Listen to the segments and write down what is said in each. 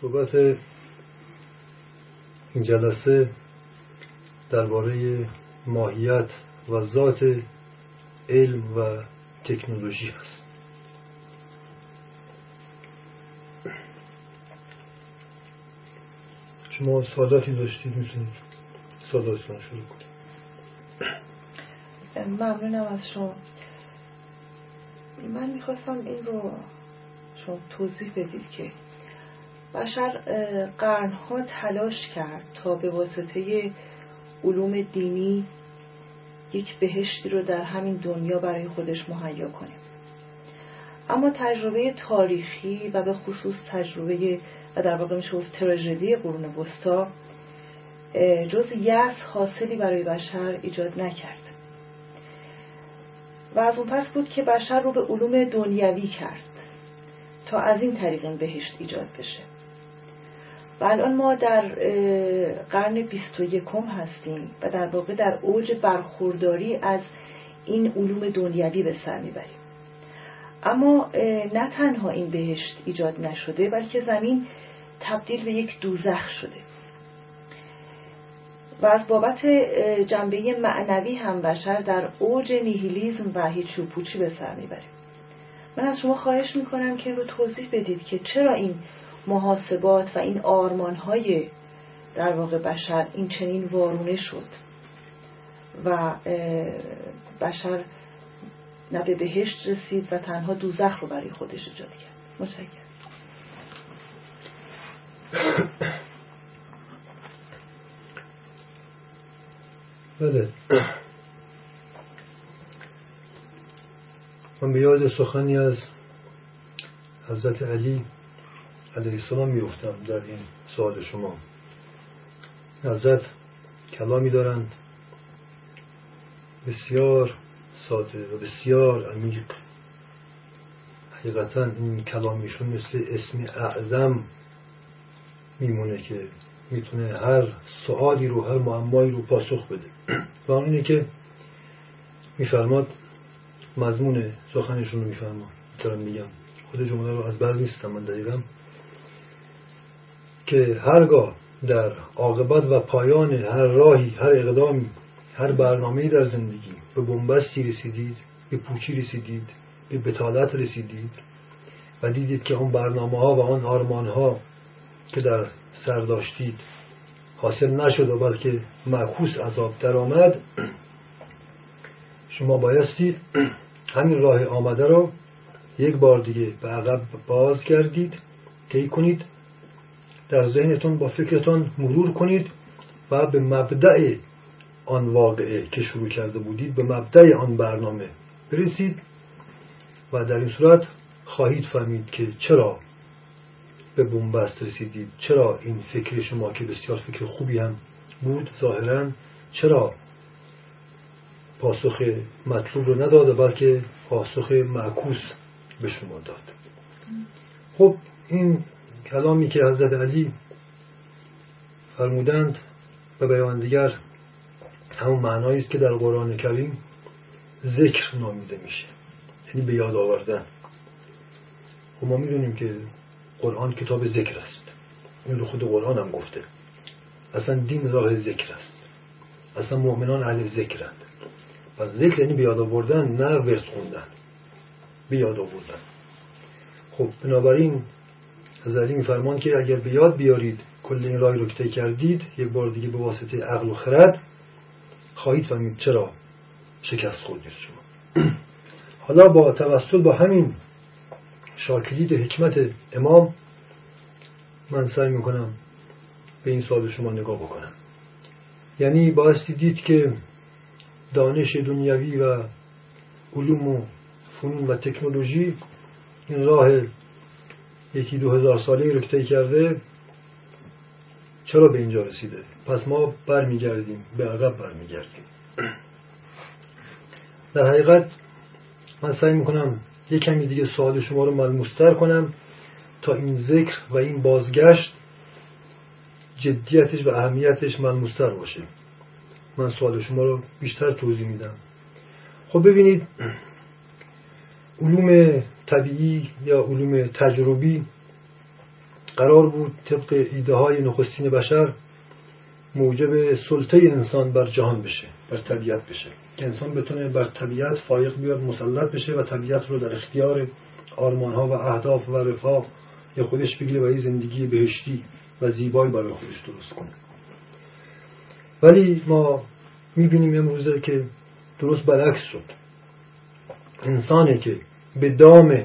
صحبت این جلسه درباره ماهیت و ذات علم و تکنولوژی هست. شما سوالاتی داشتید می‌تونید سوالاتتون شروع کنید. ممنونم از شما. من می‌خواستم این رو شما توضیح بدید که بشر قرنها تلاش کرد تا به واسطه علوم دینی یک بهشتی رو در همین دنیا برای خودش مهیا کنه. اما تجربه تاریخی و به خصوص تجربه و در واقع میشه گفت تراژدی قرون وسطا جز یس حاصلی برای بشر ایجاد نکرد. و از اون پس بود که بشر رو به علوم دنیوی کرد. تا از این طریق این بهشت ایجاد بشه. و الان ما در قرن بیست و یکم هستیم و در واقع در اوج برخورداری از این علوم دنیوی به سر می‌بریم. اما نه تنها این بهشت ایجاد نشده بلکه زمین تبدیل به یک دوزخ شده. و از بابت جنبه معنوی هم بشر در اوج نیهیلیزم و هیچ پوچی به سر می‌بریم. من از شما خواهش می‌کنم که رو توضیح بدید که چرا این محاسبات و این آرمان های در واقع بشر این چنین وارونه شد و بشر نه به بهشت رسید و تنها دوزخ رو برای خودش ایجاد کرد. متشکرم. بله. من به سخنی از حضرت علی علیه السلام میفتم در این سوال شما. حضرت کلامی دارند. بسیار ساده و بسیار عمیق. حقیقتا این کلامیشون مثل اسم اعظم میمونه که می‌تونه هر سوالی رو هر معمایی رو پاسخ بده. و اینه که میفرماد مضمون سخنشون رو میفرماد دارم میگم. خود جمله رو از بر نیستم من دقیقا. که هرگاه در عاقبت و پایان هر راهی هر اقدامی هر برنامه در زندگی به بنبستی رسیدید به پوچی رسیدید به بتالت رسیدید و دیدید که اون برنامه ها و آن آرمان ها که در سر داشتید حاصل نشد و بلکه معکوس عذاب درآمد شما بایستی همین راه آمده رو یک بار دیگه به عقب باز کردید طی کنید در ذهنتون با فکرتون مرور کنید و به مبدع آن واقعه که شروع کرده بودید به مبدع آن برنامه برسید و در این صورت خواهید فهمید که چرا به بومبست رسیدید چرا این فکر شما که بسیار فکر خوبی هم بود ظاهرا چرا پاسخ مطلوب رو نداده بلکه پاسخ معکوس به شما داد. خب این کلامی که حضرت علی فرمودند و بیان دیگر همون معنایی است که در قرآن کریم ذکر نامیده میشه یعنی به یاد آوردن. خب ما می‌دونیم که قرآن کتاب ذکر است. این خود قرآن هم گفته. اصلا دین راه ذکر است. اصلا مؤمنان اهل ذکرند. پس ذکر یعنی به یاد آوردن نه ورس خوندن. به یاد آوردن. خب بنابراین از علی میفرمان که اگر به یاد بیارید. کل این راه رو که کردید یک بار دیگه به واسطه عقل و خرد خواهید فهمید چرا شکست خوردید شما. حالا با توسط با همین شاکلید حکمت امام من سعی می‌کنم به این سوال شما نگاه بکنم. یعنی بایستی دید که دانش دنیوی و علوم و فنون و تکنولوژی این راه یکی دو هزار ساله رو که کرده چرا به اینجا رسیده؟ پس ما برمیگردیم به عقب برمیگردیم. در حقیقت من سعی می‌کنم یک کمی دیگه سوال شما رو ملموستر کنم تا این ذکر و این بازگشت جدیتش و اهمیتش ملموستر باشه. من سوال شما رو بیشتر توضیح میدم. خب ببینید علوم طبیعی یا علوم تجربی قرار بود طبق ایده های نخستین بشر موجب سلطه انسان بر جهان بشه بر طبیعت بشه. که انسان بتونه بر طبیعت فایق بیاد مسلط بشه و طبیعت رو در اختیار آرمان ها و اهداف و رفاه یا خودش بگیره و این زندگی بهشتی و زیبایی برای خودش درست کنه. ولی ما می‌بینیم امروزه که درست برعکس شد. انسانی که به دام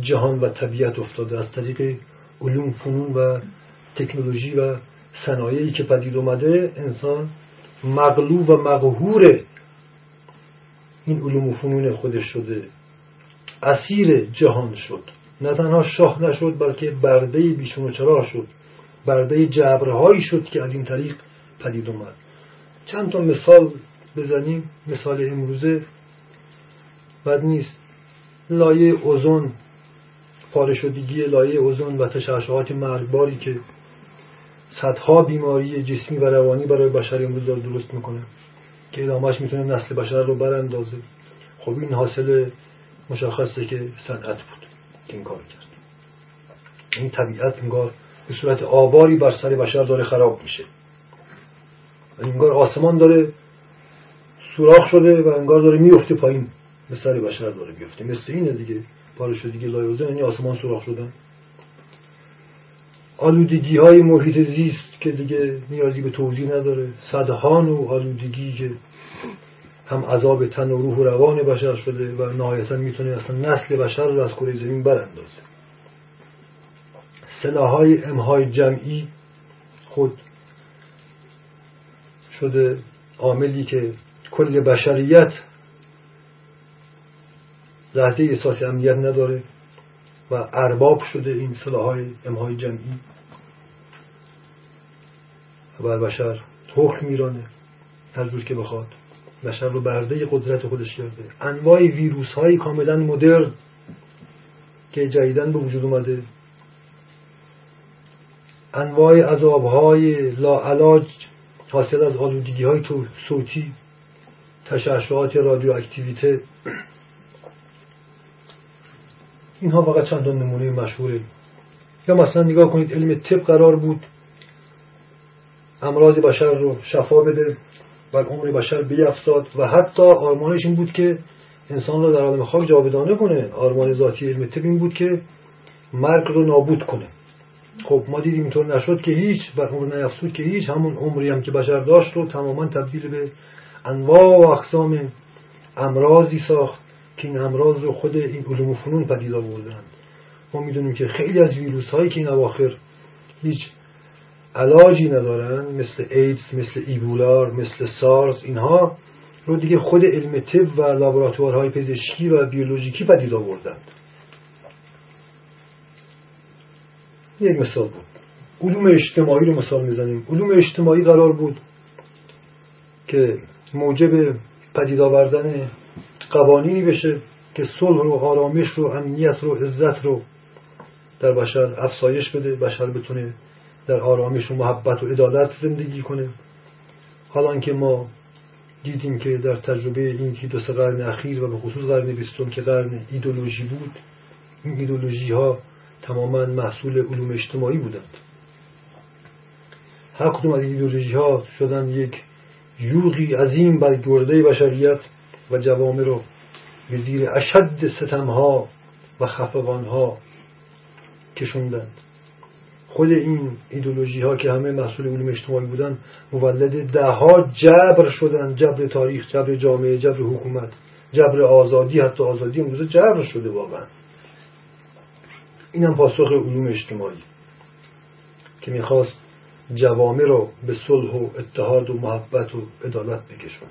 جهان و طبیعت افتاده از طریق علوم فنون و تکنولوژی و صنایعی که پدید اومده انسان مغلوب و مغهور این علوم و فنون خودش شده. اسیر جهان شد. نه تنها شاه نشد بلکه برده بیشون و چرا شد. برده جبرهایی شد که از این طریق پدید اومد. چند تا مثال بزنیم مثال امروزه. بد نیست. لایه اوزون پاره شدگی لایه اوزون و تشعشعات مرگباری که صدها بیماری جسمی و روانی برای بشر امروز داره درست می‌کنه که ادامهش می‌تونه نسل بشر رو براندازه. خب این حاصل مشخصه که صنعت بود که این کار کرد. این طبیعت انگار به صورت آواری بر سر بشر داره خراب میشه. انگار آسمان داره سوراخ شده و انگار داره میفته پایین. به سر بشر داره بیفته مثل اینه دیگه. پاره دیگه لایوزه یعنی آسمان سوراخ شدن. آلودگی های محیط زیست که دیگه نیازی به توضیح نداره. صدهان و آلودگی که هم عذاب تن و روح و روان بشر شده و نهایتا می‌تونه اصلا نسل بشر رو از کره زمین براندازه. سلاحهای امهای جمعی خود شده عاملی که کل بشریت لحظه احساس امنیت نداره و ارباب شده این سلاحهای امهای جمعی. و بر بشر حکم میرانه. هر جور که بخواد. بشر رو برده قدرت خودش کرده انواع ویروس های کاملا مدرن که جدیدن به وجود اومده. انواع عذاب های لاعلاج حاصل از آلودگی های صوتی تشعشعات رادیواکتیویته. اینها فقط چند نمونه مشهوره. یا مثلا نگاه کنید علم طب قرار بود امراض بشر رو شفا بده و عمر بشر بیفزاد و حتی آرمانش این بود که انسان رو در عالم خاک جاودانه کنه. آرمان ذاتی علم طب این بود که مرگ رو نابود کنه. خب ما دیدیم اینطور نشد که هیچ و عمر نیفزود که هیچ. همون عمری هم که بشر داشت رو تماما تبدیل به انواع و اقسام امراضی ساخت که این امراض رو خود این علوم و فنون پدید آوردند ما می‌دونیم که خیلی از ویروس هایی که این اواخر هیچ علاجی ندارن مثل ایدز مثل ایبولار مثل سارز اینها رو دیگه خود علم طب و لابراتوارهای پزشکی و بیولوژیکی پدید آوردند یک مثال بود. علوم اجتماعی رو مثال می‌زنیم؟ علوم اجتماعی قرار بود که موجب پدید آوردن قوانینی بشه که صلح رو آرامش رو امنیت رو عزت رو در بشر افسایش بده بشر بتونه در آرامش و محبت و عدالت زندگی کنه. حالا که ما دیدیم که در تجربه این که دو سه قرن اخیر و به خصوص قرن بیستم که قرن ایدولوژی بود این ایدولوژی ها تماما محصول علوم اجتماعی بودند. هر کدوم از ایدولوژی ها شدن یک یوغی عظیم بر گرده بشریت و جوامع رو به زیر اشد ستم ها و خفقان ها کشوندند. خود این ایدولوژی ها که همه محصول علوم اجتماعی بودن مولد ده ها جبر شدن جبر تاریخ جبر جامعه جبر حکومت جبر آزادی حتی آزادی امروزه جبر شده واقعا. این هم پاسخ علوم اجتماعی که می‌خواست جوامع رو به صلح و اتحاد و محبت و عدالت بکشون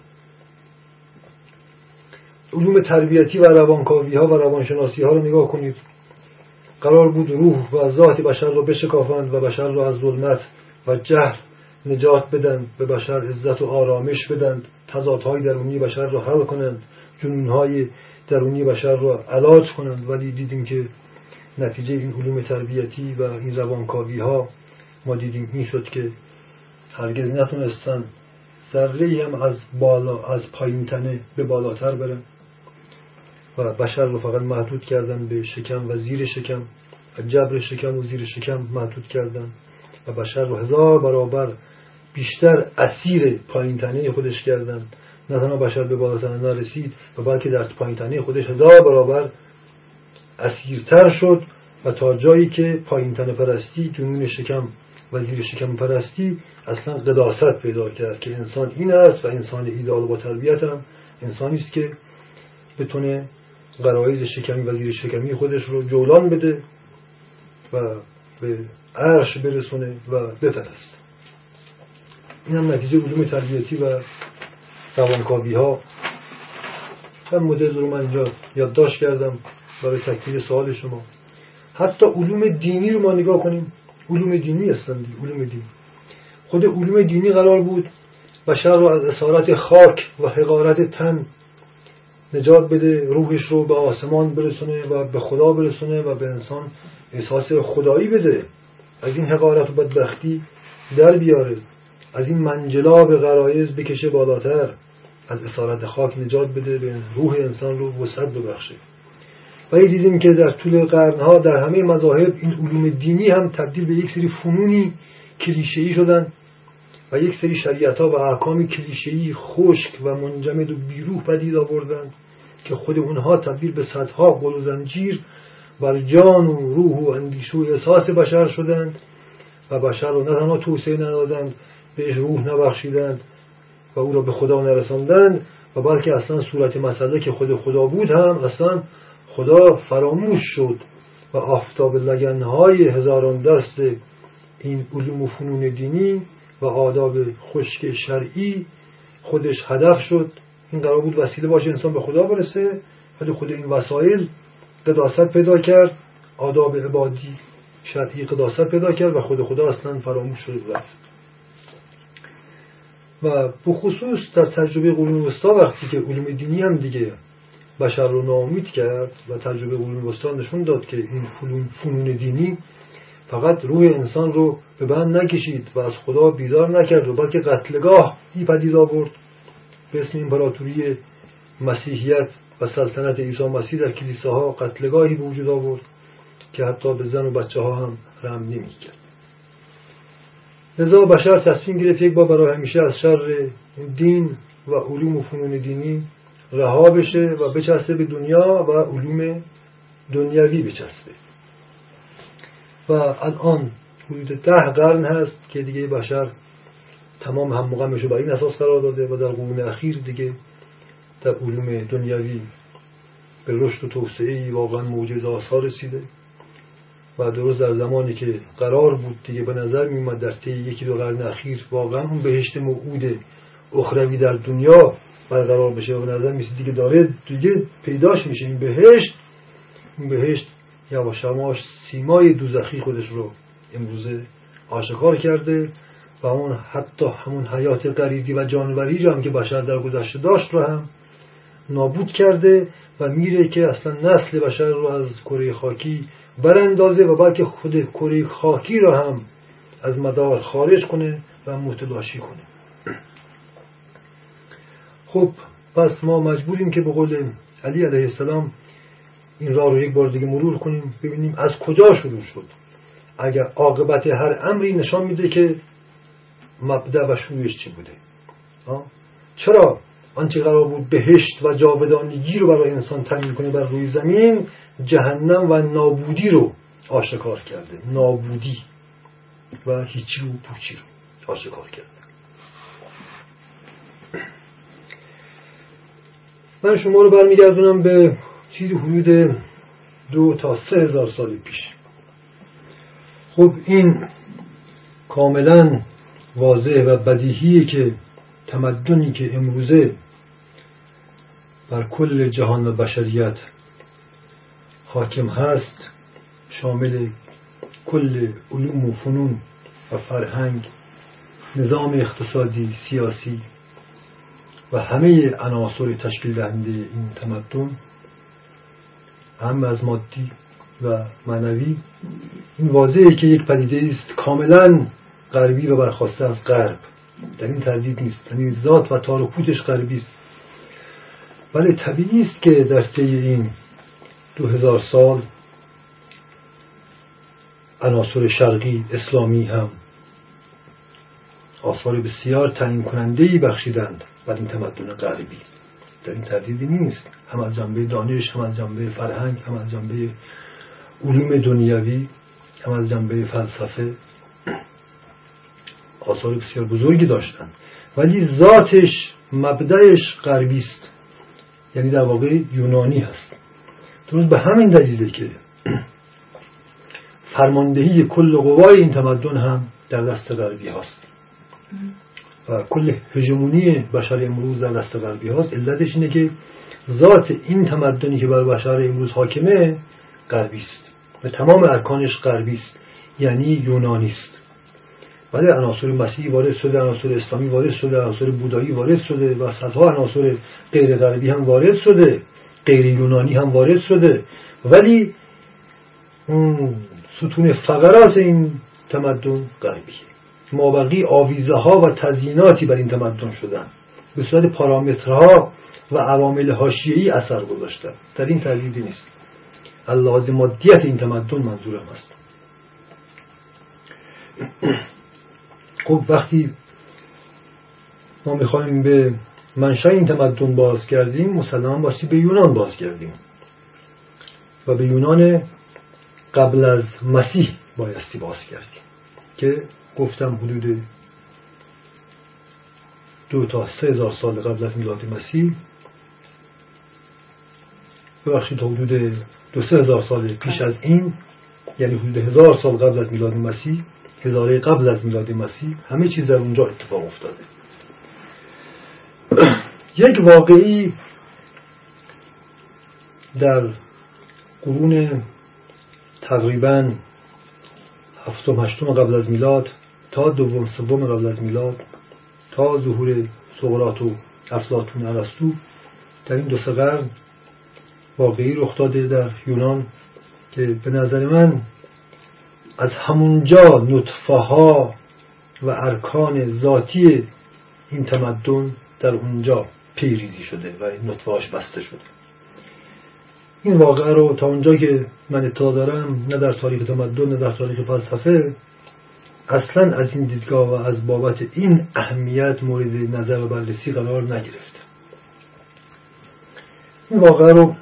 علوم تربیتی و روانکاوی ها و روانشناسی ها رو نگاه کنید. قرار بود روح و ذات بشر را بشکافند و بشر را از ظلمت و جهل نجات بدند به بشر عزت و آرامش بدند تضادهای درونی بشر را حل کنند جنونهای درونی بشر را علاج کنند. ولی دیدیم که نتیجه این علوم تربیتی و این روانکاوی ها ما دیدیم این شد که هرگز نتونستن ذره هم از بالا از پایین تنه به بالاتر برن و بشر رو فقط محدود کردن به شکم و زیر شکم و جبر شکم و زیر شکم محدود کردن و بشر رو هزار برابر بیشتر اسیر پایین تنه خودش کردن. نه تنها بشر به بالاتنه نرسید و بلکه در پایین تنه خودش هزار برابر اسیرتر شد و تا جایی که پایین تنه پرستی جنون شکم و زیر شکم پرستی اصلا قداست پیدا کرد که انسان این است و انسان ایدال با تربیت هم انسانی است که بتونه قرائز شکمی و زیر شکمی خودش رو جولان بده و به عرش برسونه و بفرست این هم نتیجه علوم تربیتی و روانکاوی ها هم مدل رو من اینجا یادداشت کردم. برای تکمیل سوال شما. حتی علوم دینی رو ما نگاه کنیم علوم دینی هستند علوم دینی. خود علوم دینی قرار بود بشر رو از اسارت خاک و حقارت تن نجات بده روحش رو به آسمان برسونه و به خدا برسونه و به انسان احساس خدایی بده. از این حقارت و بدبختی در بیاره. از این منجلاب غرایز بکشه بالاتر. از اسارت خاک نجات بده به روح انسان رو وسعت ببخشه. و دیدیم که در طول قرنها در همه مذاهب این علوم دینی هم تبدیل به یک سری فنونی کلیشه‌ای شدن و یک سری شریعت ها و احکام کلیشه‌ای خشک و منجمد و بیروح پدید آوردن که خود اونها تبدیل به صدها قل و زنجیر بر جان و روح و اندیشه و احساس بشر شدند و بشر رو نه تنها توسعه ندادند بهش روح نبخشیدند و او را به خدا نرساندند و بلکه اصلا صورت مسئله که خود خدا بود هم اصلا خدا فراموش شد و آفتاب لگنهای هزاران دست این علوم و فنون دینی و آداب خشک شرعی خودش هدف شد. این قرار بود وسیله باشه انسان به خدا برسه ولی خود این وسایل قداست پیدا کرد آداب عبادی شرعی قداست پیدا کرد و خود خدا اصلا فراموش شد رفت. و بخصوص در تجربه قرون وسطا وقتی که علوم دینی هم دیگه بشر رو ناامید کرد و تجربه قرون وسطا نشون داد که این فنون دینی فقط روح انسان رو به بند نکشید و از خدا بیزار نکرد و بلکه قتلگاه ای پدید آورد. به اسم امپراتوری مسیحیت و سلطنت عیسی مسیح در کلیساها قتلگاهی به وجود آورد که حتی به زن و بچه ها هم رحم نمی کرد لذا بشر تصمیم گرفت یک بار برای همیشه از شر دین و علوم و فنون دینی رها بشه و بچسبه به دنیا و علوم دنیوی بچسبه. و الان حدود ده قرن هست که دیگه بشر تمام هم مقامش بر این اساس قرار داده و در قرون اخیر دیگه در علوم دنیوی به رشد و توسعه واقعا معجزه آسا رسیده. و درست در زمانی که قرار بود دیگه به نظر میومد در طی یکی دو قرن اخیر واقعا اون بهشت موعود اخروی در دنیا برقرار بشه و به نظر میسید دیگه داره دیگه پیداش میشه. این بهشت این بهشت یواش یواش سیمای دوزخی خودش رو امروزه آشکار کرده و اون حتی همون حیات غریزی و جانوری هم که بشر در گذشته داشت رو هم نابود کرده و میره که اصلا نسل بشر رو از کره خاکی براندازه و بلکه خود کره خاکی رو هم از مدار خارج کنه و متلاشی کنه. خب پس ما مجبوریم که به قول علی علیه السلام این راه رو یک بار دیگه مرور کنیم ببینیم از کجا شروع شد. اگر عاقبت هر امری نشان میده که مبدع و شروعش چی بوده. چرا؟ آنچه قرار بود بهشت و جاودانگی رو برای انسان تعمین کنه بر روی زمین جهنم و نابودی رو آشکار کرده. نابودی و هیچی و پوچی رو آشکار کرده. من شما رو برمیگردونم به چیزی حدود دو تا سه هزار سال پیش. خب این کاملا واضح و بدیهیه که تمدنی که امروزه بر کل جهان و بشریت حاکم هست شامل کل علوم و فنون و فرهنگ نظام اقتصادی سیاسی و همه عناصر تشکیل دهنده این تمدن هم از مادی و معنوی این واضحه که یک پدیده است کاملا غربی و برخواسته از غرب. در این تردید نیست. یعنی ذات و تار و پوتش غربی است. ولی طبیعی است که در طی این دو هزار سال عناصر شرقی اسلامی هم آثار بسیار تعیین کننده ای بخشیدند. این تمدن غربی در این تردیدی نیست. هم از جنبه دانش هم از جنبه فرهنگ هم از جنبه علوم دنیوی هم از جنبه فلسفه. آثار بسیار بزرگی داشتند. ولی ذاتش مبدعش غربی است. یعنی در واقع یونانی هست. درست به همین دلیله که فرماندهی کل قوای این تمدن هم در دست غربی هست کل هژمونی بشر امروز در دست غربی هاست علتش اینه که ذات این تمدنی که بر بشر امروز حاکمه غربی است و تمام ارکانش غربی است یعنی یونانی است ولی عناصر مسیحی وارد شده عناصر اسلامی وارد شده عناصر بودایی وارد شده و صدها عناصر غیر غربی هم وارد شده غیر یونانی هم وارد شده. ولی ستون فقرات این تمدن غربی مابقی آویزه ها و تزییناتی بر این تمدن شدن. به صورت پارامترها و عوامل حاشیه‌ای اثر گذاشتن. در این تردیدی نیست. اللحاظ مادیت این تمدن منظورم است. خب وقتی ما می‌خوایم به منشأ این تمدن باز کردیم مسلما باشی به یونان باز کردیم. و به یونان قبل از مسیح بایستی باز کردیم. که گفتم حدود دو تا سه هزار سال قبل از میلاد مسیح. ببخشید تا حدود دو سه هزار سال پیش از این یعنی حدود هزار سال قبل از میلاد مسیح هزاره قبل از میلاد مسیح همه چیز در اونجا اتفاق افتاده. یک واقعی در قرون تقریبا هفتم هشتم قبل از میلاد تا دوم سوم قبل از میلاد تا ظهور سقراط و افلاطون ارسطو در این دو سه قرن واقعی رخ داده در یونان که به نظر من از همونجا نطفه ها و ارکان ذاتی این تمدن در اونجا پیریزی شده و نطفه هاش بسته شده. این واقعه رو تا اونجا که من اطلاع دارم نه در تاریخ تمدن نه در تاریخ فلسفه اصلا از این دیدگاه و از بابت این اهمیت مورد نظر و بررسی قرار نگرفت. این واقعه رو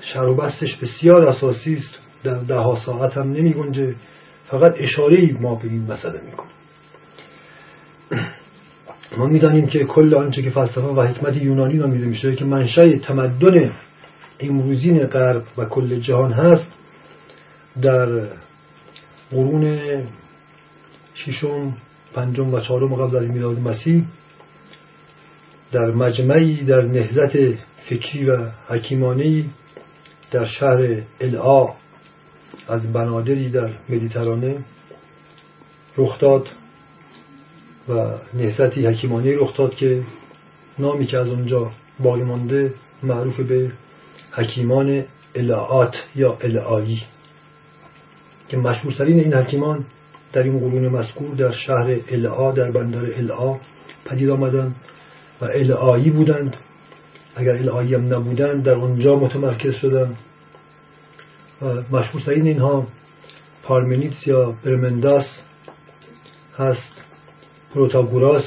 شر و بستش بسیار اساسی است. در ده ها ساعت هم نمی گنجه. فقط اشاره ما به این مسئله می‌کنیم ما می‌دانیم که کل آنچه که فلسفه و حکمت یونانی نامیده میشه که منشأ تمدن امروزین غرب و کل جهان هست در قرون ششم پنجم و چهارم قبل از میلاد مسیح در مجمعی در نهزت فکری و حکیمانه در شهر العا از بنادری در مدیترانه رخ داد و نهزتی حکیمانه رخ داد که نامی که از اونجا باقی مانده معروف به حکیمان العات یا العایی که مشهورترین این حکیمان در این قرون مذکور در شهر العا در بندر العا پدید آمدند و العایی بودند. اگر العایی هم نبودند در اونجا متمرکز شدند. و مشهورترین اینها پارمنیتس یا برمنداس هست پروتاگوراس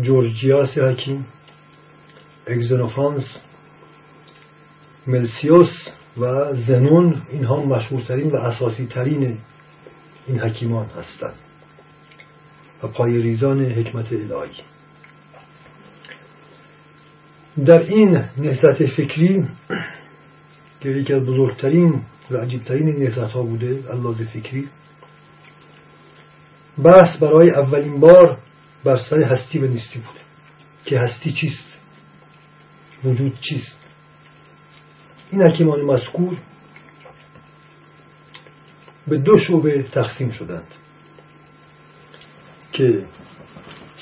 جورجیاس حکیم اگزنوفانس ملسیوس و زنون. اینها مشهورترین و اساسی ترین این حکیمان هستند. و پای ریزان حکمت الهی. در این نهضت فکری که یکی از بزرگترین و عجیبترین نهضت ها بوده اللاز فکری بحث برای اولین بار بر سر هستی و نیستی بوده. که هستی چیست؟ وجود چیست؟ این حکیمان مذکور به دو شعبه تقسیم شدند که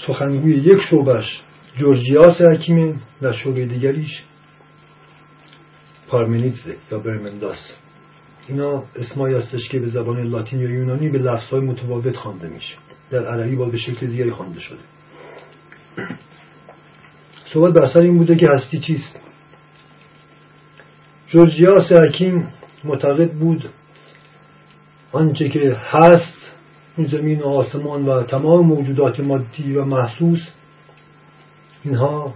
سخنگوی یک شعبش جورجیاس حکیمه در شعبه دیگریش پارمنیتزه یا برمنداس. اینا اسمایی هستش که به زبان لاتین یا یونانی به لفظهای متفاوت خوانده میشه. در عربی با به شکل دیگری خوانده شده. صحبت بر سر این بوده که هستی چیست. جورجیاس حکیم معتقد بود آنچه که هست این زمین و آسمان و تمام موجودات مادی و محسوس اینها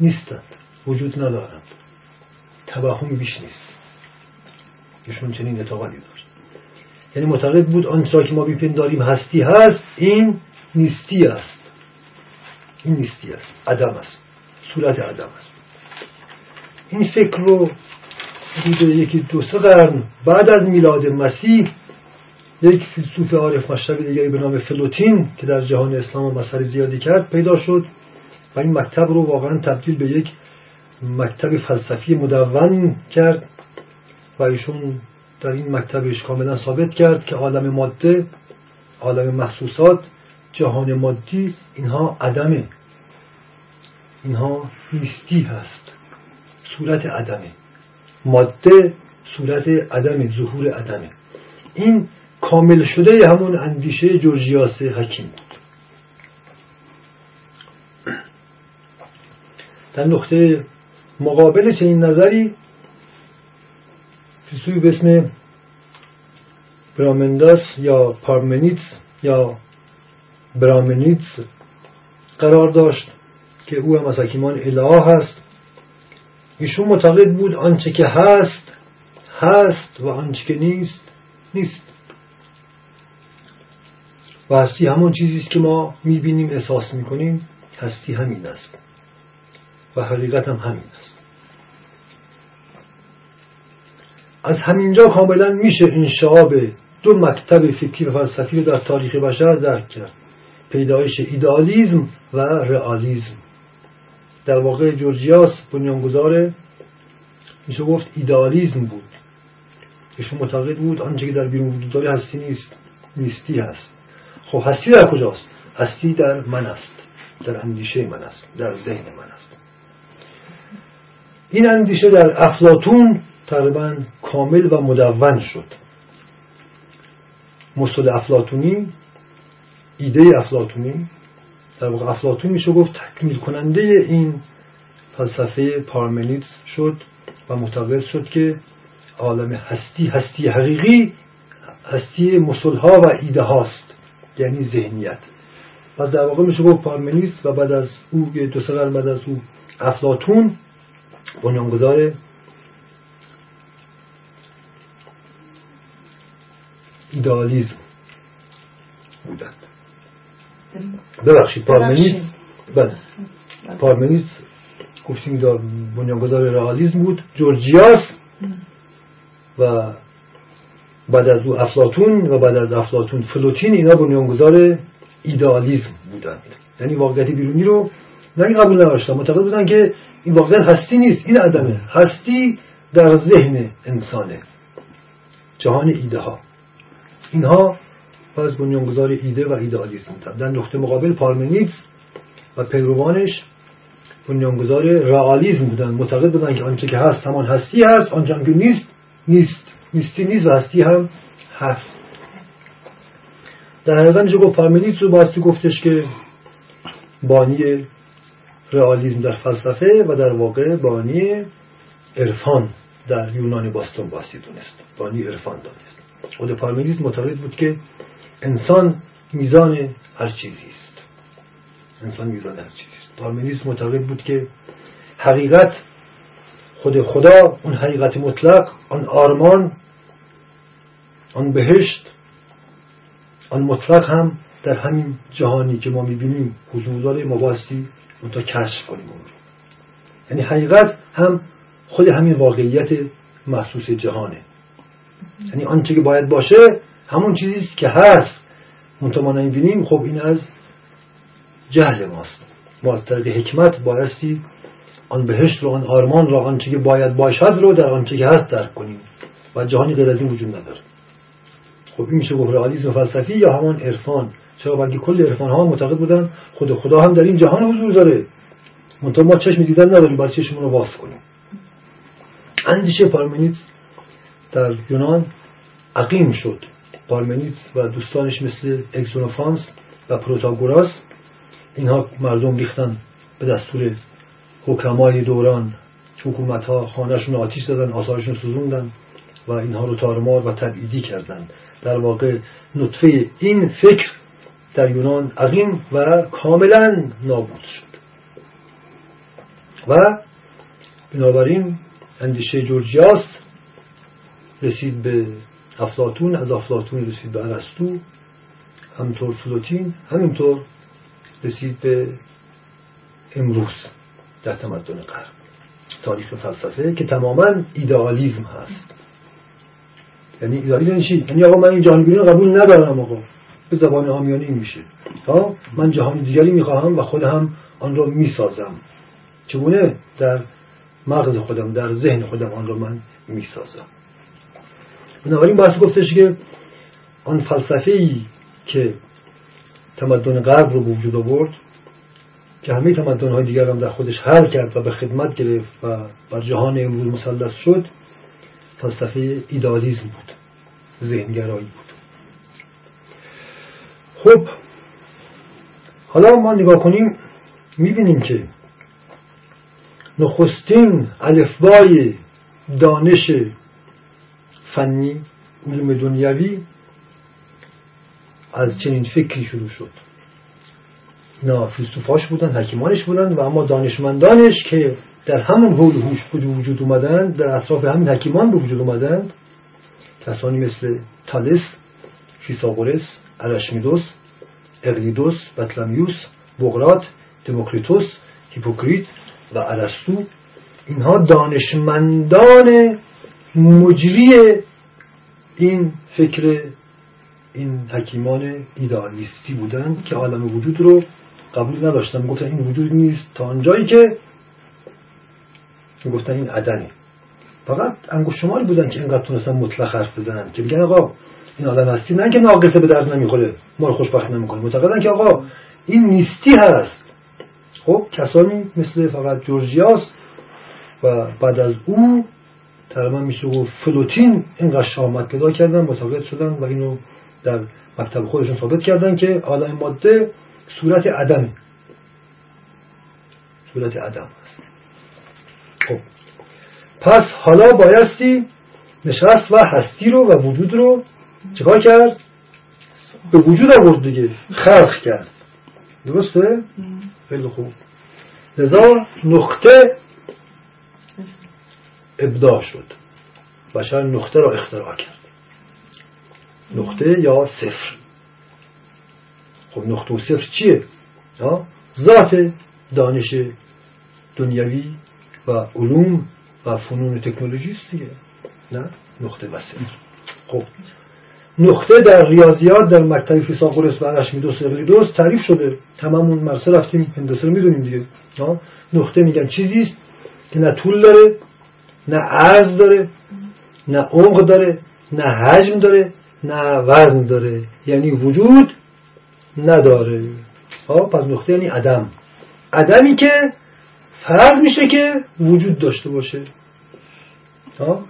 نیستند وجود ندارند. توهم بیش نیست. ایشون چنین اعتقادی داشت. یعنی معتقد بود آنچه که ما بیپنداریم هستی هست این نیستی است. این نیستی است. عدم است. صورت عدم است. این فکر رو حدود یکی دو سه قرن بعد از میلاد مسیح یک فیلسوف عارف مشرق دیگری به نام فلوتین که در جهان اسلام مسئله زیادی کرد پیدا شد و این مکتب رو واقعا تبدیل به یک مکتب فلسفی مدون کرد و ایشون در این مکتبش کاملا ثابت کرد که عالم ماده عالم محسوسات جهان مادی اینها عدمه. اینها نیستی هست. صورت عدمه. ماده صورت عدم ظهور عدمه. این کامل شده همون اندیشه جورجیاس حکیم بود. در نقطه مقابل چنین نظری فیلسوفی به اسم برامنداس یا پارمنیتس یا برامنیتس قرار داشت که او هم از حکیمان اله هست. ایشون معتقد بود آنچه که هست هست و آنچه که نیست نیست. و هستی همون چیزی است که ما می‌بینیم احساس می‌کنیم. هستی همین است. و حقیقت هم همین است. از همینجا کاملا میشه انشعاب دو مکتب فکری و فلسفی رو در تاریخ بشر درک کرد. پیدایش ایدالیزم و رئالیزم. در واقع جورجیاس بنیانگذار میشه گفت ایدالیزم بود. ایشون معتقد بود آنچه که در بیرون وجود داره هستی نیست نیستی هست. خب هستی در کجاست؟ هستی در من است. در اندیشه من است. در ذهن من است. این اندیشه در افلاتون تقریبا کامل و مدون شد. مستد افلاتونی ایده افلاتونی در واقع افلاتون میشه گفت تکمیل کننده این فلسفه پارمنیدس شد و معتقد شد که عالم هستی هستی حقیقی هستی مسلها و ایده هاست یعنی ذهنیت. پس در واقع میشه گفت پارمنیدس و بعد از او دو سه بعد از او افلاتون بنیانگذار ایدالیزم بودند. ببخشید پارمنیت بله. پارمنیت گفتیم دار بنیانگذار رئالیسم بود. جورجیاس و بعد از او افلاتون و بعد از افلاتون فلوتین اینا بنیانگذار ایدالیزم بودند. یعنی واقعیت بیرونی رو نه قبول نداشتن. معتقد بودن که این واقعیت هستی نیست این عدمه. هستی در ذهن انسانه. جهان ایده ها اینها پس بنیانگذار ایده و ایدئالیسم در نقطه مقابل پارمنیدس و پیروانش بنیانگذار رئالیسم بودن معتقد بودن که آنچه که هست همان هستی هست آنچه که نیست نیست. نیستی نیست و هستی هم هست. در حقیقت میشه گفت پارمنیدس رو باستی گفتش که بانی رئالیسم در فلسفه و در واقع بانی عرفان در یونان باستان باستی دونست. بانی عرفان دانست خود پارمنیدس معتقد بود که انسان میزان هر چیزی است. انسان میزان هر چیزی است. پارمنیدس معتقد بود که حقیقت خود خدا اون حقیقت مطلق آن آرمان آن بهشت آن مطلق هم در همین جهانی که ما می‌بینیم حضور داره ما باستی تا کشف کنیم اون رو. یعنی حقیقت هم خود همین واقعیت محسوس جهانه. یعنی آنچه که باید باشه همون چیزی که هست. منتها ما نمی‌بینیم خب این از جهل ماست. ما از طریق حکمت بایستی آن بهشت رو آن آرمان رو آنچه که باید باشد رو در آنچه که هست درک کنیم. و جهانی غیر از این وجود نداره. خب این میشه گفت رئالیسم فلسفی یا همان عرفان. چرا؟ بلکه کل عرفان ها معتقد بودن خود خدا هم در این جهان حضور داره. منتها ما چشم دیدن نداریم باید چشمون رو باز کنیم. اندیشه پارمنید در یونان عقیم شد. پارمنید و دوستانش مثل اکسونوفانس و پروتاگوراس اینها مردم ریختن به دستور حکمای دوران. حکومت ها خانهشون آتیش دادن آثارشون سوزوندن و اینها رو تارومار و تبعیدی کردند در واقع نطفه این فکر در یونان عظیم و کاملا نابود شد. و بنابراین اندیشه جورجیاس رسید به افلاتون از افلاتون رسید به ارسطو همطور فلوتین همینطور رسید به امروز در تمدن غرب. تاریخ فلسفه که تماما ایدئالیزم هست. یعنی ایدئالیزم چی؟ یعنی آقا من این جهان رو قبول ندارم آقا. به زبان آمیانه این میشه. ها من جهان دیگری می‌خواهم و خود هم آن را می‌سازم. چگونه؟ در مغز خودم در ذهن خودم آن را من می‌سازم. بنابراین باید گفتش که آن فلسفه که تمدن غرب رو به وجود آورد که همه تمدن های دیگر هم در خودش حل کرد و به خدمت گرفت و بر جهان امروز مسلط شد فلسفه ایدالیزم بود ذهنگرایی بود. خب حالا ما نگاه کنیم می‌بینیم که نخستین الفبای دانش فنی علوم دنیوی از چنین فکری شروع شد. اینا فیلسوفاش بودن حکیمانش بودن و اما دانشمندانش که در همون حول هوش وجود اومدن در اطراف همین حکیمان به وجود اومدن کسانی مثل تالس فیساغورس ارشمیدس اقلیدوس بطلمیوس بقراط دموکریتوس هیپوکریت و ارسطو. اینها دانشمندان مجری این فکر این حکیمان ایدالیستی بودند که عالم وجود رو قبول نداشتن. گفتن این وجود نیست. تا آنجایی که گفتن این عدنه فقط انگوش شماری بودن که اینقدر تونستن مطلق حرف بزنن. که بگن آقا این آدم هستی. نه که ناقصه به درد نمی‌خوره ما رو خوشبخت نمی‌کنه. معتقدن که آقا این نیستی هست. خب کسانی مثل فقط جورجیاس و بعد از او تقریبا میشه گفت فلوتین اینقدر شامت پیدا کردن معتقد شدن و اینو در مکتب خودشون ثابت کردن که عالم ماده صورت عدمه. صورت عدم است خب. پس حالا بایستی نشست و هستی رو و وجود رو چکار کرد؟ به وجود آورد دیگه خلق کرد. درسته؟ خیلی خوب. لذا نقطه ابداع شد. بشر نقطه را اختراع کرد. نقطه یا صفر. خب نقطه و صفر چیه؟ ذات دانش دنیوی و علوم و فنون تکنولوژی است دیگه. نه؟ نقطه صفر خب. نقطه در ریاضیات در مکتب فیثاغورس و ارشمیدس و اقلیدس تعریف شده. هممون مرسه رفتیم هندسه رو می‌دونیم دیگه. نقطه میگن چیزی است که نه طول داره نه عرض داره نه عمق داره نه حجم داره نه وزن داره. یعنی وجود نداره. پس نقطه یعنی عدم. عدمی که فرض میشه که وجود داشته باشه.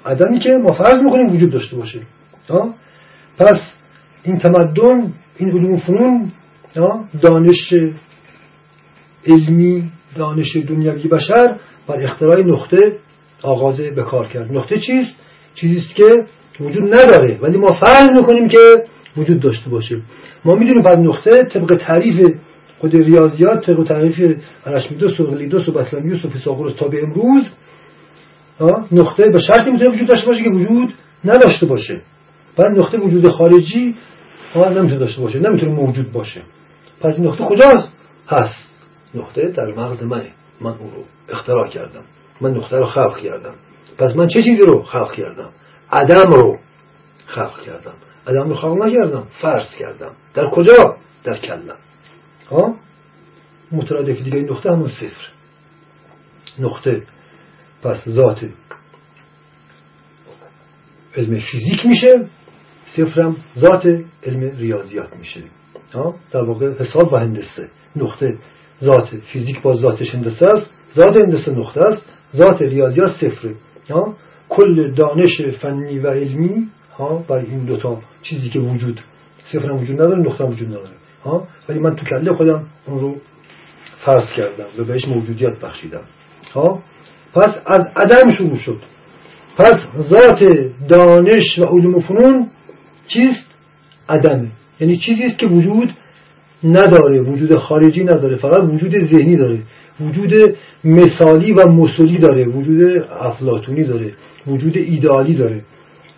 عدمی که ما فرض می‌کنیم وجود داشته باشه. پس این تمدن این علوم فنون دانش علمی دانش دنیوی بشر بر اختراع نقطه آغاز به کار کرد. نقطه چیست؟ چیزیست که وجود نداره. ولی ما فرض می‌کنیم که وجود داشته باشه. ما می‌دونیم بعد نقطه طبق تعریف خود ریاضیات طبق تعریف ارشمیدس و غلیدس و بسلمیوس و فیثاغورس تا به امروز نقطه به شرطی می‌تونه وجود داشته باشه که وجود نداشته باشه. بعد نقطه وجود خارجی نمی‌تونه داشته باشه نمی‌تونه موجود باشه. پس این نقطه کجاست؟ هست. نقطه در مغز منه. من اون رو اختراع کردم. من نقطه رو خلق کردم. پس من چه چیزی رو خلق کردم؟ عدم رو خلق کردم. عدم رو خلق نکردم. فرض کردم. در کجا؟ در کلم ها؟ مترادف دیگه این نقطه همون صفر. نقطه پس ذات علم فیزیک میشه صفرم ذات علم ریاضیات میشه. در واقع حساب و هندسه. نقطه ذات فیزیک با ذاتش هندسه است ذات هندسه نقطه است ذات ریاضیات صفره. کل دانش فنی و علمی ها؟ برای این دوتا چیزی که وجود صفر هم وجود نداره نقطه وجود نداره. ها ولی من تو کله خودم اون رو فرض کردم و بهش موجودیت بخشیدم. ها پس از عدم شروع شد. پس ذات دانش و علوم و فنون چیست؟ عدمه. یعنی چیزی است که وجود نداره. وجود خارجی نداره. فقط وجود ذهنی داره. وجود مثالی و مسلی داره. وجود افلاتونی داره. وجود ایدئالی داره.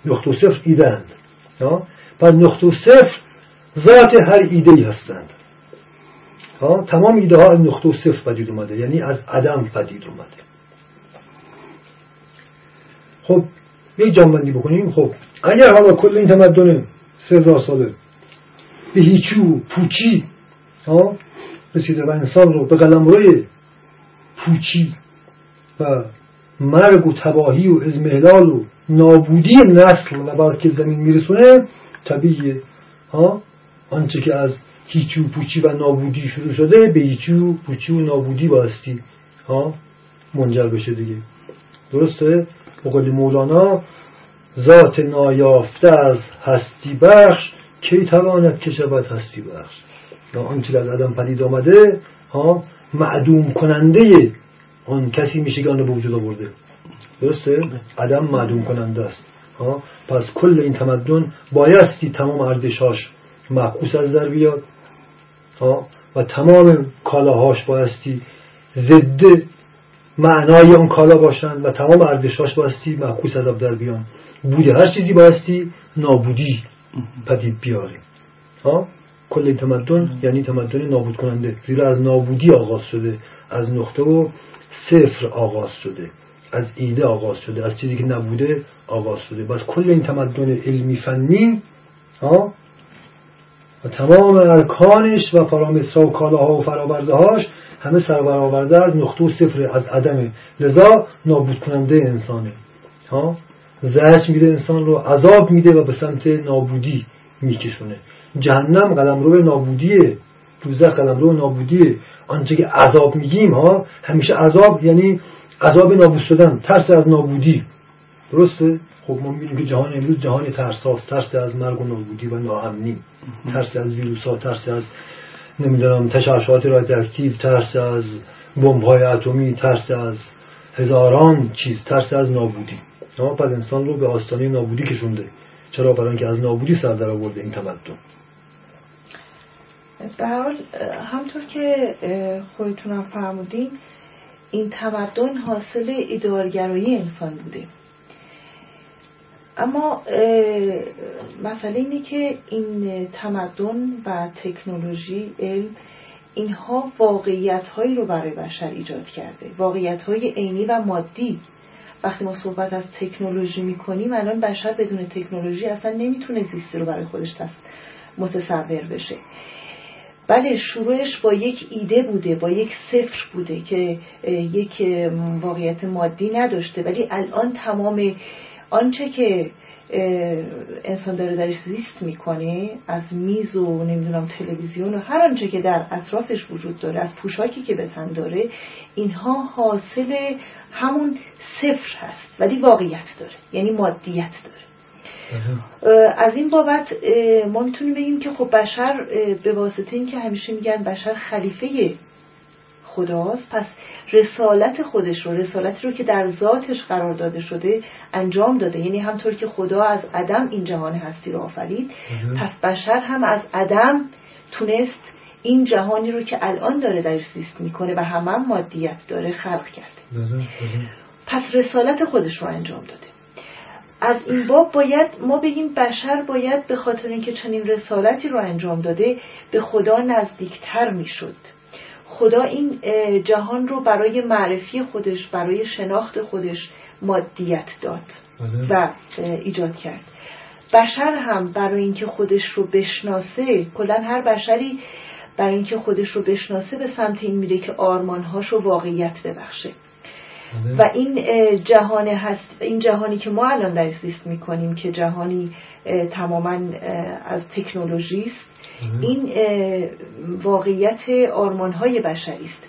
نقطه صفر ایده هند پس نقطه صفر ذات هر ایده ای هستند تمام ایده ها از نقطه صفر پدید اومده یعنی از عدم پدید اومده. خب یک جنبندی بکنیم. خب اگر حالا کل این تمدن سه هزار ساله به هیچو پوچی ها رسیده و انسان رو به قلمروی پوچی و مرگ و تباهی و ازمهلال و نابودی نسل و برکه زمین میرسونه طبیعیه. ها آنچه که از هیچی و پوچی و نابودی شروع شده به هیچی و پوچی و نابودی باستی ها منجر بشه دیگه درسته؟ بقول مولانا ذات نایافته از هستی بخش کی تواند که شود هستی بخش آنچه از آدم پدید آمده ها معدوم کننده آن کسی میشه که آن رو به وجود آورده درسته؟ عدم معدوم کننده است ها پس کل این تمدن بایستی تمام ارزشهاش معکوس از در بیاد. و تمام کالاهاش بایستی ضد معنای اون کالا باشند و تمام ارزشهاش بایستی معکوس از در بیان. بوده هر چیزی بایستی نابودی پدید بیاره ها؟ کل این تمدن یعنی تمدن نابود کننده زیرا از نابودی آغاز شده. از نقطه و صفر آغاز شده. از ایده آغاز شده. از چیزی که نبوده آغاز شده. بس کل این تمدن علمی فنی ها؟ و تمام ارکانش و پارامترها و کالاها و فرآورده هاش همه سربرآورده از نقطه و صفر از عدمه لذا نابود کننده انسانه. ها؟ زهش میده انسان رو عذاب میده و به سمت نابودی میکشونه. جهنم قدم رو نابودیه. دوزخ قدم رو نابودیه. آنچه که عذاب میگیم ها؟ همیشه عذاب یعنی عذاب نابود شدن ترس از نابودی. درسته؟ خب ما می‌بینیم که جهان امروز جهان ترساست ترس از مرگ و نابودی و ناامنی. ترس از ویروس ها ترس از نمی‌دونم تشعشعات رادیواکتیو ترس از بمب های اتمی ترس از هزاران چیز ترس از نابودی. اما پس انسان رو به آستانه نابودی کشونده. چرا؟ برای اینکه از نابودی سر در آورده این تمدن. به حال همطور که خودتونم فرمودین این تمدن حاصل ایدارگرایی انسان بوده. اما مسئله اینه که این تمدن و تکنولوژی علم اینها واقعیت هایی رو برای بشر ایجاد کرده. واقعیت های عینی و مادی. وقتی ما صحبت از تکنولوژی می‌کنیم الان بشر بدون تکنولوژی اصلا نمی‌تونه زیستی رو برای خودش متصور بشه. بله شروعش با یک ایده بوده با یک صفر بوده که یک واقعیت مادی نداشته. ولی الان تمام آنچه که انسان داره درش زیست می‌کنه از میز و نمی‌دونم تلویزیون و هر آنچه که در اطرافش وجود داره از پوشاکی که به تن داره اینها حاصل همون صفر هست ولی واقعیت داره یعنی مادیت داره. از این بابت ما می‌تونیم بگیم که خب بشر به واسطه این که همیشه میگن بشر خلیفه خداست پس رسالت خودش رو رسالتی رو که در ذاتش قرار داده شده انجام داده. یعنی همطور که خدا از عدم این جهان هستی رو آفرید پس بشر هم از عدم تونست این جهانی رو که الان داره در زیست می‌کنه و همه هم مادیت داره خلق کرده. پس رسالت خودش رو انجام داده. از این باب باید ما بگیم بشر باید به خاطر اینکه چنین رسالتی رو انجام داده به خدا نزدیکتر می‌شد. خدا این جهان رو برای معرفی خودش برای شناخت خودش مادیت داد بله. و ایجاد کرد بشر هم برای اینکه خودش رو بشناسه کلا هر بشری برای اینکه خودش رو بشناسه به سمت این میره که آرمانهاش رو واقعیت ببخشه بله. و این جهان هست این جهانی که ما الان در زیست می‌کنیم که جهانی تماما از تکنولوژی است این واقعیت های بشری است.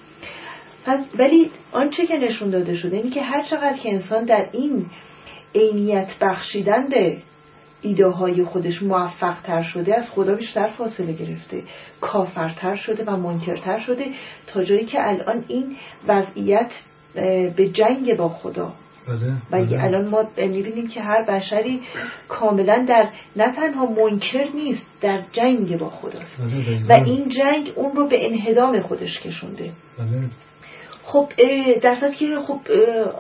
پس ولی آنچه که نشون داده شده اینه که هر چقدر که انسان در این عینیت بخشیدن به ایده های خودش موفق تر شده از خدا بیشتر فاصله گرفته. کافرتر شده و منکرتر شده تا جایی که الان این وضعیت به جنگ با خدا بله، و بله. الان ما می‌بینیم که هر بشری کاملا در نه تنها منکر نیست در جنگ با خداست بله، و این جنگ اون رو به انهدام خودش کشونده بله. خب در که خب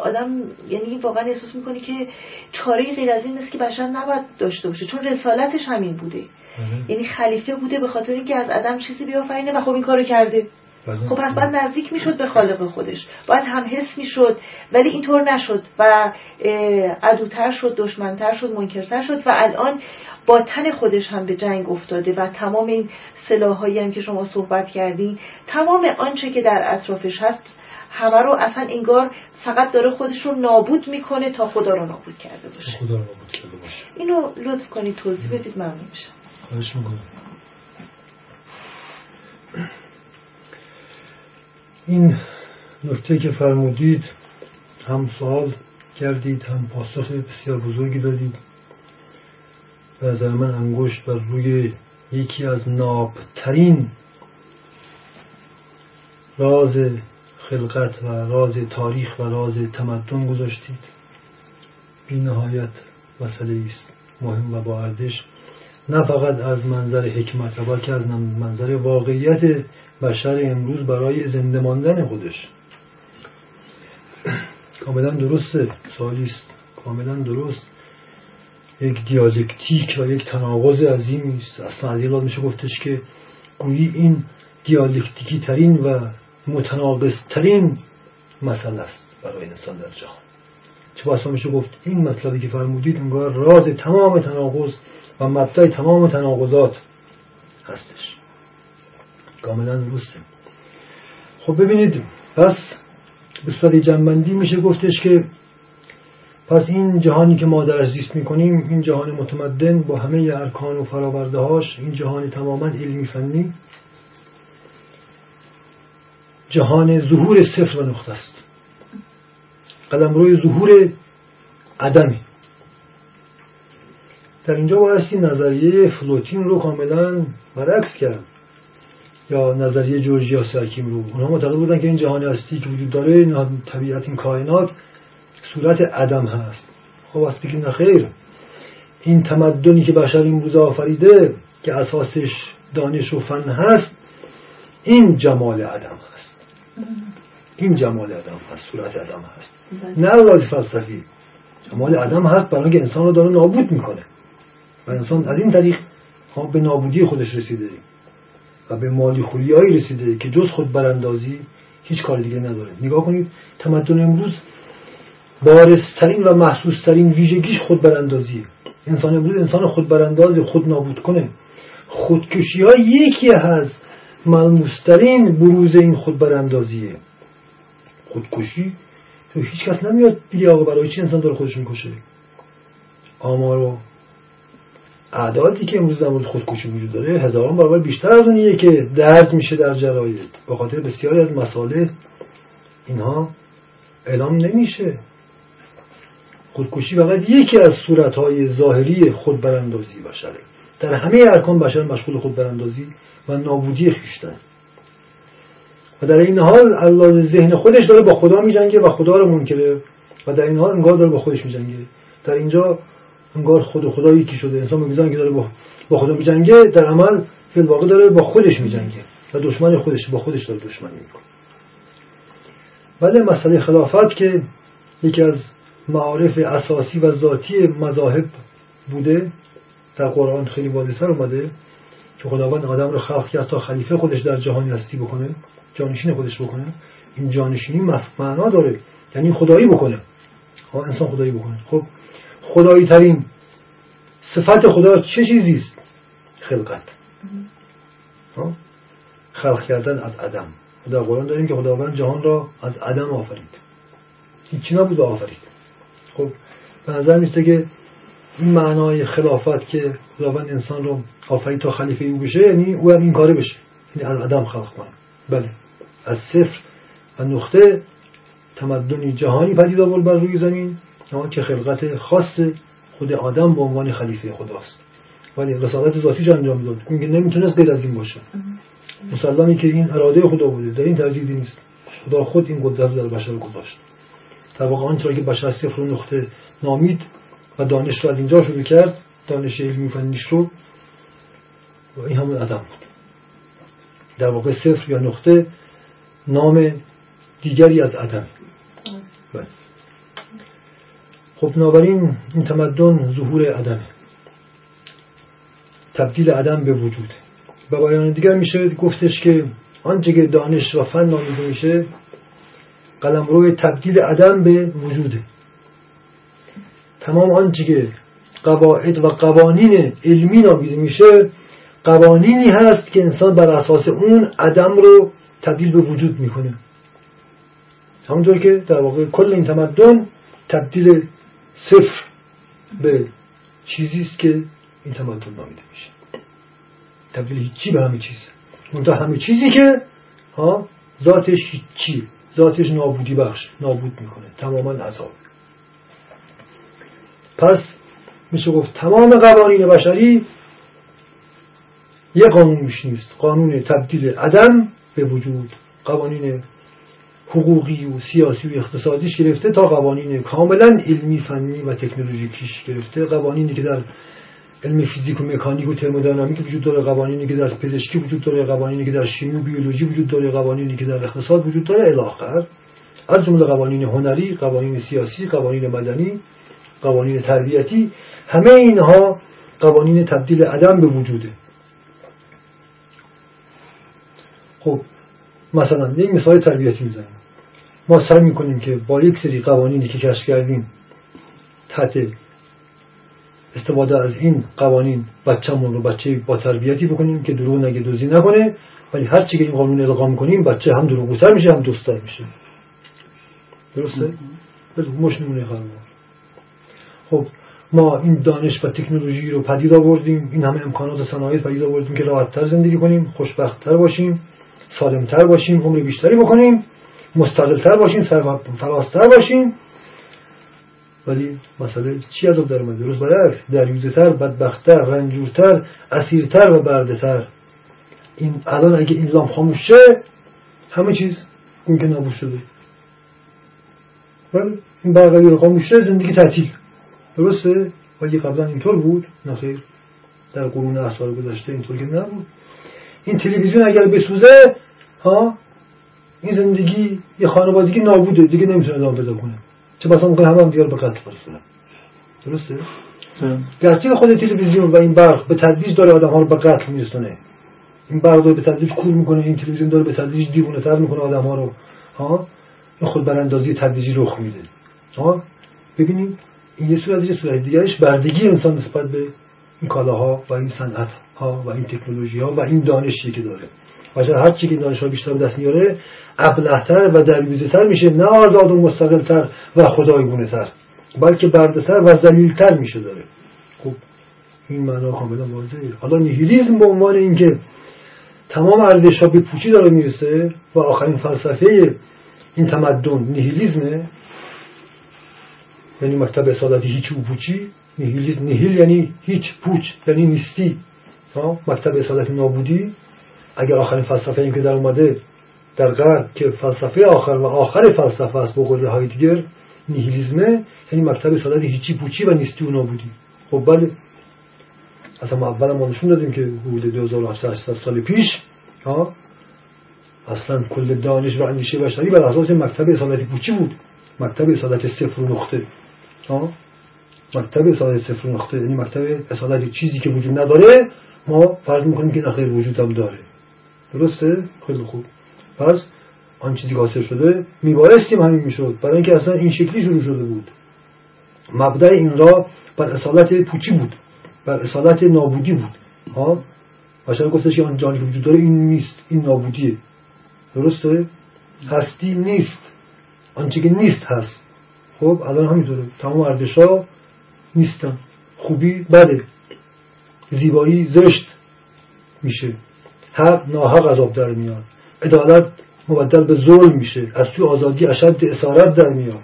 آدم یعنی واقعا احساس می‌کنه که چاره غیر از این نیست که بشر نباید داشته باشه چون رسالتش همین بوده. یعنی خلیفه بوده به خاطر اینکه از عدم چیزی بیافرینه و خب این کارو کرده. خب پس باید نزدیک می‌شد به خالق خودش. باید هم حس می‌شد ولی اینطور نشد و عدوتر شد دشمنتر شد منکرتر شد و الان با تن خودش هم به جنگ افتاده و تمام این سلاحایی هم که شما صحبت کردین تمام آنچه که در اطرافش هست همه رو اصلا انگار فقط داره خودش رو نابود می‌کنه تا خدا رو نابود کرده باشه. خدا رو نابود کرده باشه. اینو لطف کنید توضیح بدید ممنون میشم. خواهش می‌کنم. این نکته که فرمودید هم سوال کردید هم پاسخ بسیار بزرگی دادید. به نظر من انگشت بر روی یکی از نابترین راز خلقت و راز تاریخ و راز تمدن گذاشتید. بی نهایت مسئله است. مهم و با ارزش نه فقط از منظر حکمت بلکه از منظر واقعیت بشر امروز برای زنده ماندن خودش. کاملا درسته. سوالی است. کاملا درست. یک دیالکتیک و یک تناقض عظیمی است. اصلا از این میشه گفتش که گویی این دیالکتیکی ترین و متناقض ترین مسئله است برای انسان در جهان. چه باسا میشه گفت؟ این مطلبی که فرمودید انگار راز تمام تناقض و مبدأ تمام تناقضات هستش. کاملا درسته. خب ببینید پس به صورت جنبندی میشه گفتش که پس این جهانی که ما در زیست می‌کنیم این جهان متمدن با همه ارکان و فراورده هاش این جهان تماما علمی فنی جهان ظهور صفر و نقطه است. قدم روی ظهور عدمی. در اینجا بایستی نظریه فلوتین رو کاملا برعکس کرد. یا نظریه جورجیا سرکیم رو اونها معتقد بودن که این جهان هستی که وجود داره این طبیعت این کائنات صورت عدم هست. خب از بگیم نخیر این تمدنی که بشر این روز آفریده که اساسش دانش و فن هست این جمال عدم هست. این جمال عدم هست صورت عدم هست. نه راز فلسفی. جمال عدم هست برای اینکه انسان رو داره نابود می‌کنه. و انسان از این طریق به نابودی خودش رسیده و به مالی خوریایی رسیده که جز خود براندازی هیچ کار دیگه نداره. نگاه کنید تمدن امروز بارزترین و محسوسترین ویژگیش خود براندازیه. انسان امروز انسان خود برانداز خود نابود کنه. خودکشی ها یکی از ملموسترین بروز این خود براندازیه. خودکشی تو هیچ کس نمیاد بگه آقا برای چی انسان داره خودش می‌کشه؟ آمار و اعدادی که امروز در مورد خودکشی وجود داره هزاران برابر بیشتر از اونیه که درد میشه در جراید به خاطر بسیاری از مسائل اینها اعلام نمیشه. خودکشی فقط یکی از صورتهای ظاهری خودبراندازی بشره. در همه ارکان بشر مشغول خودبراندازی و نابودی خیشتن. و در این حال الله ذهن خودش داره با خدا میجنگه و خدا رو منکره و در این حال انگار داره با خودش میجنگه. در اینجا انگار خود و خدا یکی شده. انسان میگن که داره با, خدا میجنگه در عمل فی الواقع داره با خودش میجنگه و دشمن خودش با خودش داره دشمنی می‌کنه. ولی مسئله خلافت که یکی از معارف اساسی و ذاتی مذاهب بوده در قرآن خیلی واضح‌تر اومده که خداوند آدم رو خلق کرد تا خلیفه خودش در جهان هستی بکنه جانشین خودش بکنه. این جانشینی معنا داره. یعنی خدایی بکنه. ها انسان خدایی بکنه. خب خدایی ترین صفت خدا چه چیزی است؟ خلقت. خلق کردن از عدم. در قرآن داریم که خداوند جهان را از عدم آفرید. هیچی نبود آفرید. خب به نظر میسته که این معنای خلافت که خداوند انسان رو آفرید تا خلیفه او بشه یعنی او هم این کاره بشه. یعنی از عدم خلق کنه. بله. از صفر و نقطه تمدنی جهانی پدید آورد بر روی زمین. که خلقت خاص خود آدم به عنوان خلیفه خداست. ولی رسالت ذاتیش انجام داد. اینکه نمی‌تونست غیر از این باشه. مسلمی که این اراده خدا بوده در این تردیدی نیست. خدا خود این قدرت در بشر گذاشت در واقع آنچه که بشر صفر و نقطه نامید و دانش رو از اینجا شروع کرد دانش علمی فنیش رو و این همون عدم بود. در واقع صفر یا نقطه نام دیگری از عدم بله. خب بنابراین این تمدن ظهور عدمه تبدیل عدم به وجود. و بیان دیگر میشه گفتش که آنچه که دانش و فن نامیده میشه قلم روی تبدیل عدم به وجوده تمام آنچه که قواعد و قوانین علمی نامیده میشه قوانینی هست که انسان بر اساس اون عدم رو تبدیل به وجود می‌کنه. همونطور که در واقع کل این تمدن تبدیل صفر به چیزی است که این تمدن نامیده میشه. تبدیل هیچی به همه چیز. اون همه چیزی که ها ذاتش هیچی. ذاتش نابودی بخش نابود می‌کنه. تماما عذاب. پس میشه گفت تمام قوانین بشری یه قانونش نیست. قانون تبدیل عدم به وجود. قوانین حقوقی و سیاسی و اقتصادیش گرفته تا قوانین کاملا علمی فنی و تکنولوژیکیش گرفته. قوانینی که در علم فیزیک و مکانیک و ترمودینامیک وجود داره قوانینی که در پزشکی وجود داره قوانینی که در شیمی و بیولوژی وجود داره قوانینی که در اقتصاد وجود داره الی از جمله قوانین هنری قوانین سیاسی قوانین مدنی قوانین تربیتی همه اینها قوانین تبدیل عدم به وجوده. خب مثلا یک مثال تربیتی می‌زنیم ما سعی می‌کنیم که با یک سری قوانینی که کشف کردیم تحت استفاده از این قوانین بچه‌مون رو بچه با تربیتی بکنیم که دروغ نگه دوزی نکنه ولی هر چی که این قانون القا می‌کنیم بچه هم دروغگوتر میشه هم دوستتر میشه. درسته؟ مش نمونه خب ما این دانش و تکنولوژی رو پدید آوردیم این همه امکانات صنایع پدید آوردیم که راحتتر زندگی کنیم خوشبختتر باشیم. سالمتر باشیم عمر بیشتری بکنیم مستقلتر باشیم سرفرازتر باشیم. ولی مسئله چی از در اومده؟ درست برعکس دریوزهتر بدبختتر رنجورتر اسیرتر و بردهتر. این الان اگه این لام خاموش شه همه چیز ممکن نابود شده. ولی این برق رو خاموش شه زندگی تعطیل. درسته؟ ولی قبلا اینطور بود. نخیر در قرون احسال گذشته اینطور که نبود. این تلویزیون اگر بسوزه ها این زندگی یه خانوادگی نابوده دیگه نمی‌تونه ادامه پیدا کنه. چه بسا ممکن همه هم دیگر به قتل برسونن درسته؟ گرچه خود تلویزیون و این برق به تدریج داره آدم ها رو به قتل میرسونه. این برق داره به تدریج کور می‌کنه این تلویزیون داره به تدریج دیوونه تر می‌کنه آدم ها رو. ها؟ این خود براندازی تدریجی رخ میده. ها؟ ببینیم این یه صورت یه صورت دیگرش بردگی انسان نسبت به این کالاها و این صنعت ها و این تکنولوژی ها و این دانشی که داره. و هر که دانش ها بیشتر دست میاره ابلهتر و دریوزه میشه نه آزاد و مستقلتر و خدایگونه تر بلکه بردهتر و ذلیلتر میشه داره. خب این معنا کاملا واضحه. حالا نیهیلیزم به عنوان اینکه تمام ارزش ها به پوچی داره می‌رسه و آخرین فلسفه این تمدن نیهیلیزمه یعنی مکتب اصالتی هیچ و پوچی نیهیلیزم نیهیل یعنی هیچ پوچ یعنی نیستی. مکتب اصالتی نابودی اگر آخرین فلسفه این که در اومده در غرب که فلسفه آخر و آخر فلسفه است با قول هایدگر نیهیلیزمه یعنی مکتب سادت هیچی پوچی و نیستی و نابودی خب بله. اصلا ما اول ما نشون دادیم که حدود 2800 سال پیش ها اصلا کل دانش و اندیشه بشری بر اساس مکتب اصالت پوچی بود. مکتب اصالت صفر و نقطه ها. مکتب اصالت صفر و نقطه یعنی مکتب اصالت چیزی که وجود نداره ما فرض می‌کنیم که نخیر وجود هم داره. درسته؟ خیلی خوب. پس آن چیزی که حاصل شده میبایستیم همین می‌شد. برای اینکه اصلا این شکلی شروع شده بود. مبدع این را بر اصالت پوچی بود. بر اصالت نابودی بود. ها؟ بشر گفتش که آن جانی که وجود داره این نیست این نابودیه. درسته؟ هستی نیست. آنچه که نیست هست. خب الان همینطوره. تمام ارزش ها نیستن. خوبی بده. زیبایی زشت میشه. حق ناحق عذاب در میاد. عدالت مبدل به ظلم میشه. از توی آزادی اشد اسارت در میاد.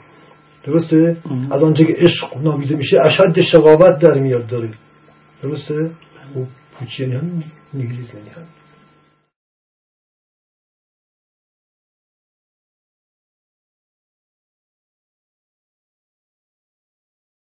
درسته؟ از آنجا که عشق نامیده میشه اشد شقاوت در میاد داره. درسته؟ خب پوچی یعنی هم یعنی هم